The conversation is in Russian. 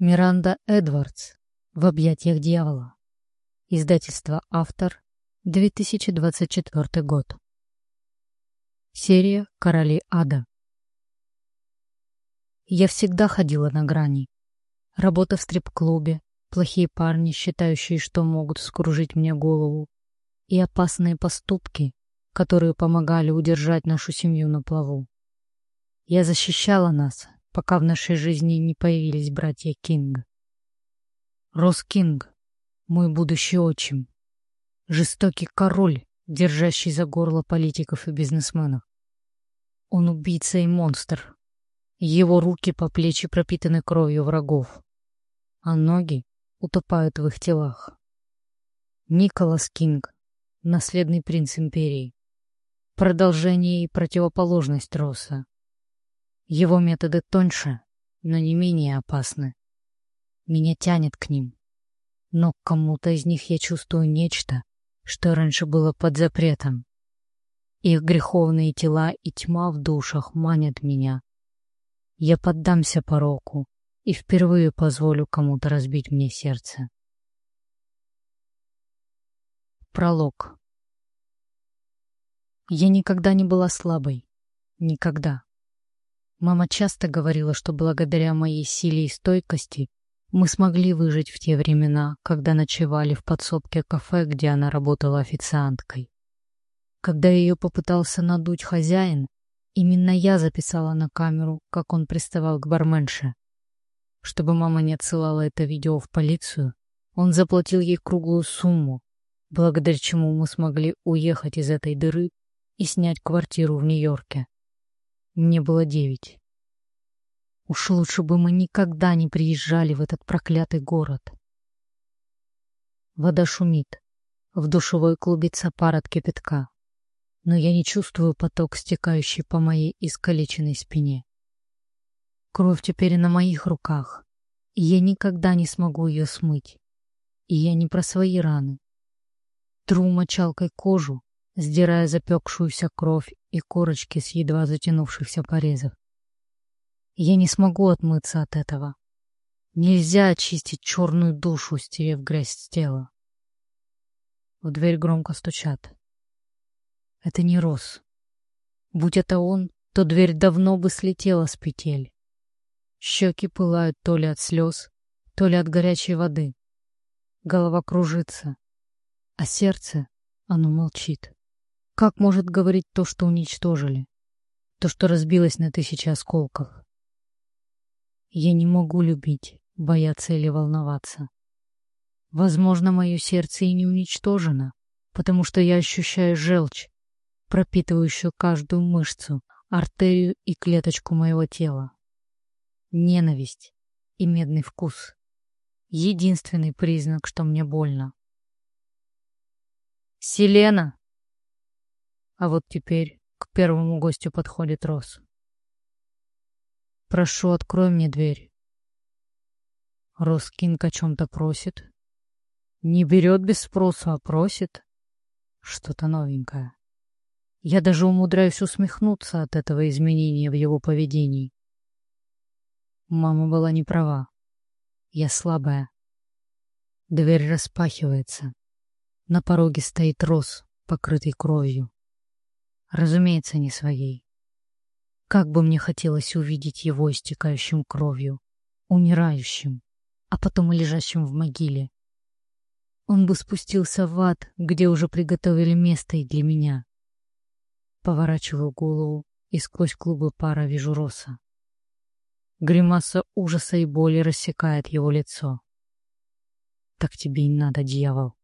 Миранда Эдвардс в объятиях дьявола. Издательство «Автор», 2024 год. Серия «Короли ада». Я всегда ходила на грани. Работа в стрип-клубе, плохие парни, считающие, что могут скружить мне голову, и опасные поступки, которые помогали удержать нашу семью на плаву. Я защищала нас, пока в нашей жизни не появились братья Кинг. Рос Кинг, мой будущий отчим, жестокий король, держащий за горло политиков и бизнесменов. Он убийца и монстр. Его руки по плечи пропитаны кровью врагов, а ноги утопают в их телах. Николас Кинг, наследный принц империи, продолжение и противоположность Росса. Его методы тоньше, но не менее опасны. Меня тянет к ним. Но к кому-то из них я чувствую нечто, что раньше было под запретом. Их греховные тела и тьма в душах манят меня. Я поддамся пороку и впервые позволю кому-то разбить мне сердце. Пролог. Я никогда не была слабой. Никогда. Мама часто говорила, что благодаря моей силе и стойкости мы смогли выжить в те времена, когда ночевали в подсобке кафе, где она работала официанткой. Когда ее попытался надуть хозяин, именно я записала на камеру, как он приставал к барменше. Чтобы мама не отсылала это видео в полицию, он заплатил ей круглую сумму, благодаря чему мы смогли уехать из этой дыры и снять квартиру в Нью-Йорке. Мне было девять. Уж лучше бы мы никогда не приезжали в этот проклятый город. Вода шумит. В душевой клубится пар от кипятка. Но я не чувствую поток, стекающий по моей искалеченной спине. Кровь теперь на моих руках, и я никогда не смогу ее смыть. И я не про свои раны. Тру мочалкой кожу, сдирая запекшуюся кровь и корочки с едва затянувшихся порезов. Я не смогу отмыться от этого. Нельзя очистить черную душу, стерев грязь с тела. В дверь громко стучат. Это не Рос. Будь это он, то дверь давно бы слетела с петель. Щеки пылают то ли от слез, то ли от горячей воды. Голова кружится, а сердце, оно молчит. Как может говорить то, что уничтожили? То, что разбилось на тысячи осколков? Я не могу любить, бояться или волноваться. Возможно, мое сердце и не уничтожено, потому что я ощущаю желчь, пропитывающую каждую мышцу, артерию и клеточку моего тела. Ненависть и медный вкус — единственный признак, что мне больно. «Селена!» А вот теперь к первому гостю подходит Рос. «Прошу, открой мне дверь». Рос Кинг о чем-то просит. Не берет без спроса, а просит. Что-то новенькое. Я даже умудряюсь усмехнуться от этого изменения в его поведении. Мама была не права. Я слабая. Дверь распахивается. На пороге стоит Рос, покрытый кровью. Разумеется, не своей. Как бы мне хотелось увидеть его истекающим кровью, умирающим, а потом и лежащим в могиле. Он бы спустился в ад, где уже приготовили место и для меня. Поворачиваю голову и сквозь клубы пара вижу Роса. Гримаса ужаса и боли рассекает его лицо. Так тебе и надо, дьявол.